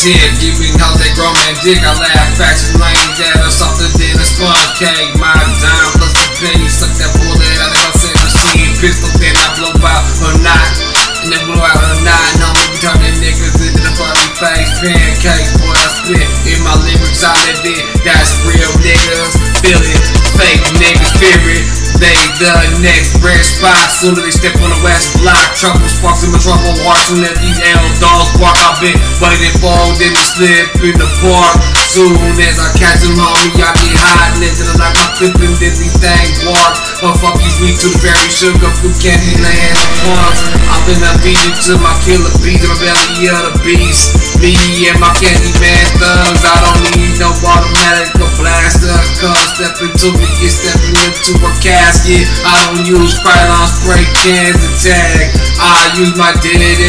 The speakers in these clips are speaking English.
tip. Giving hoes that grow man dick. I laugh facts lame are softer than a sponge cake. My dime plus a penny. Suck that bullet out of her set machine. Pistol then I blow out or not. And then blow out or not. No, we turning niggas into the funny face. Pancakes, boy, I spit in my lyrics. I live it. That's real niggas. Feel it. Fake niggas, spirit. They the next red spot. Soon as they step on the west block, trouble sparks in my trouble. Watching that these L dogs been waiting for them to slip in the park. Soon as I catch them, homie, I get hot. Like my flipping dizzy thing. But fuck you, sweet to the very sugar food candy land punks. I've been beat to my killer beat, my belly of the beast. Me and my candy man thugs. I don't need no automatic or blaster. Come step into me, get stepping into a casket. I don't use Krylon spray cans to tag. I use my dead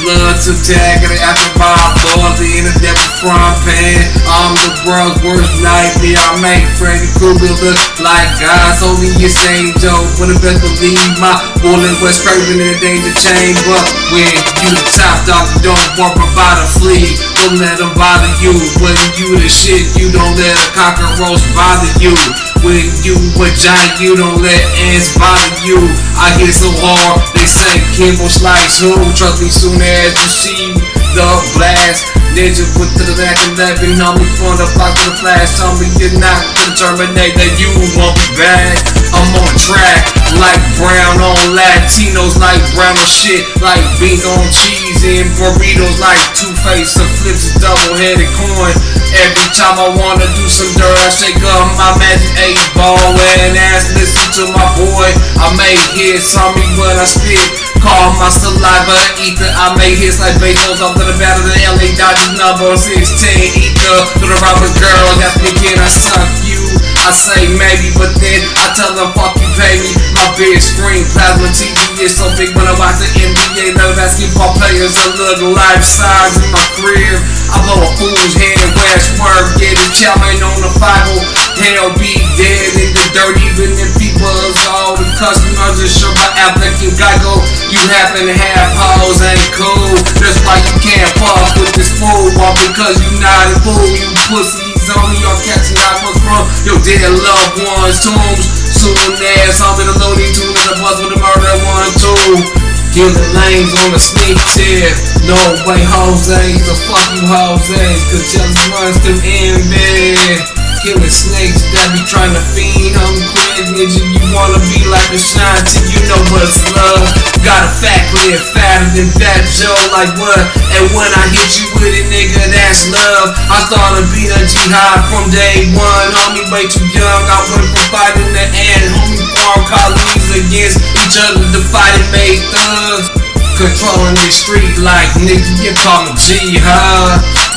blood to tag it after my blood in a devil frying pan. I'm the world's worst nightmare. I make Freddy Krueger look like God's only insane Joe. When the best believe my bullet was craving in a danger chamber. When you the top dog, you don't walk about to flee. Don't let them bother you. When you the shit, you don't let a cockroach bother you. When you a giant, you don't let ants bother you. I hit so hard, they say Kimbo slice who? Trust me, soon as you see the blast. Ninja put to the back and left and on me from the block to the flash. Tell me you're not gonna terminate that you won't back. I'm on track like brown on Latinos, like brown on shit, like beans on cheese and burritos, like two face of flips, double headed coin. Time I wanna do some dirt, I shake up my magic eight ball and ass. Listen to my boy, I make hits on me when I spit. Call my saliva ether. I make hits like Bezos to the battle the LA Dodgers number 16. Ether to the Robert girl. Ask me, can I suck you? I say maybe, but then I tell them fuck you, me. My big screen plasma TV is so big when I watch the NBA. The basketball players a little life size in my crib. I blow Chalmers on the Bible. Hell be dead in the dirt, even if people is all the customers are sure my applicant Geico. You happen to have hoes ain't cool. That's why you can't fuck with this fool. All because you not a fool. You pussies only are catching out what's from your dead loved ones' tombs. Soon as I'm in a loading tune in a bus with a murder one too. Killing lanes on the sneak tip. No way, Jose's or fuck you, Jose's. Cause jealous runs them in. Killing snakes that be trying to feed on quick. Nigga, you wanna be like a shine till you know what's love. Got a fat lid fatter than that Joe, like what? And when I hit you with it, nigga, that's love. I started being a jihad from day one. Homie, against each other to fight and make thugs. Controlling the street like nigga, you call me jihad.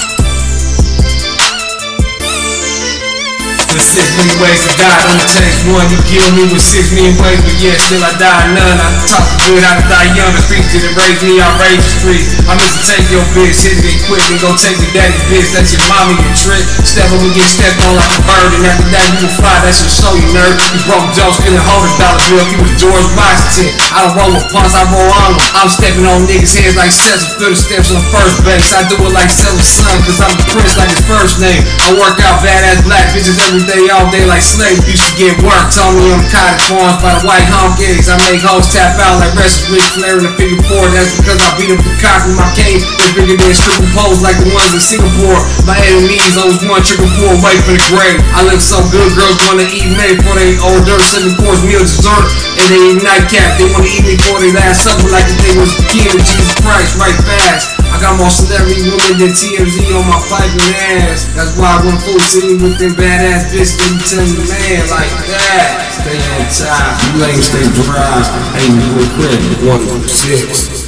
There's six million ways to die, don't change one. You kill me with six million ways, but yet still I die none. I talk good, I die young. The streets didn't raise me, I raised the streets. I miss to take your bitch, hit it quick and go take the daddy bitch. That's your mommy, your trick. Step and get stepped on like a bird, and after that you will fly. That's your show you nerd. You broke jokes, feeling hundred dollar bill. You was George Washington. I don't roll with punks, I roll on them. I'm stepping on niggas' heads like steps, through the steps on first base. I do it like selling sun, cause I'm the prince like his first name. I work out badass black bitches every day, all day like slaves. Used to get work, told me I'm cotton farms by the white home gigs. I make hoes tap out like rest with Flair in the figure four. That's because I beat up the cock with my cane. They're bigger than stripping poles like the ones in Singapore. My enemies always one triple four away from the grave. I look so good, girls wanna eat me before they order seven course meal dessert. And they eat nightcap, they wanna eat me before they last supper like if they was the king of Jesus Christ, right fast. I got more celebrity women than TMZ on my piping ass. That's why I run full city with them badass bitches. Be telling the man like that. Stay on time. You ain't stay dry. Ain't you a credit. One six.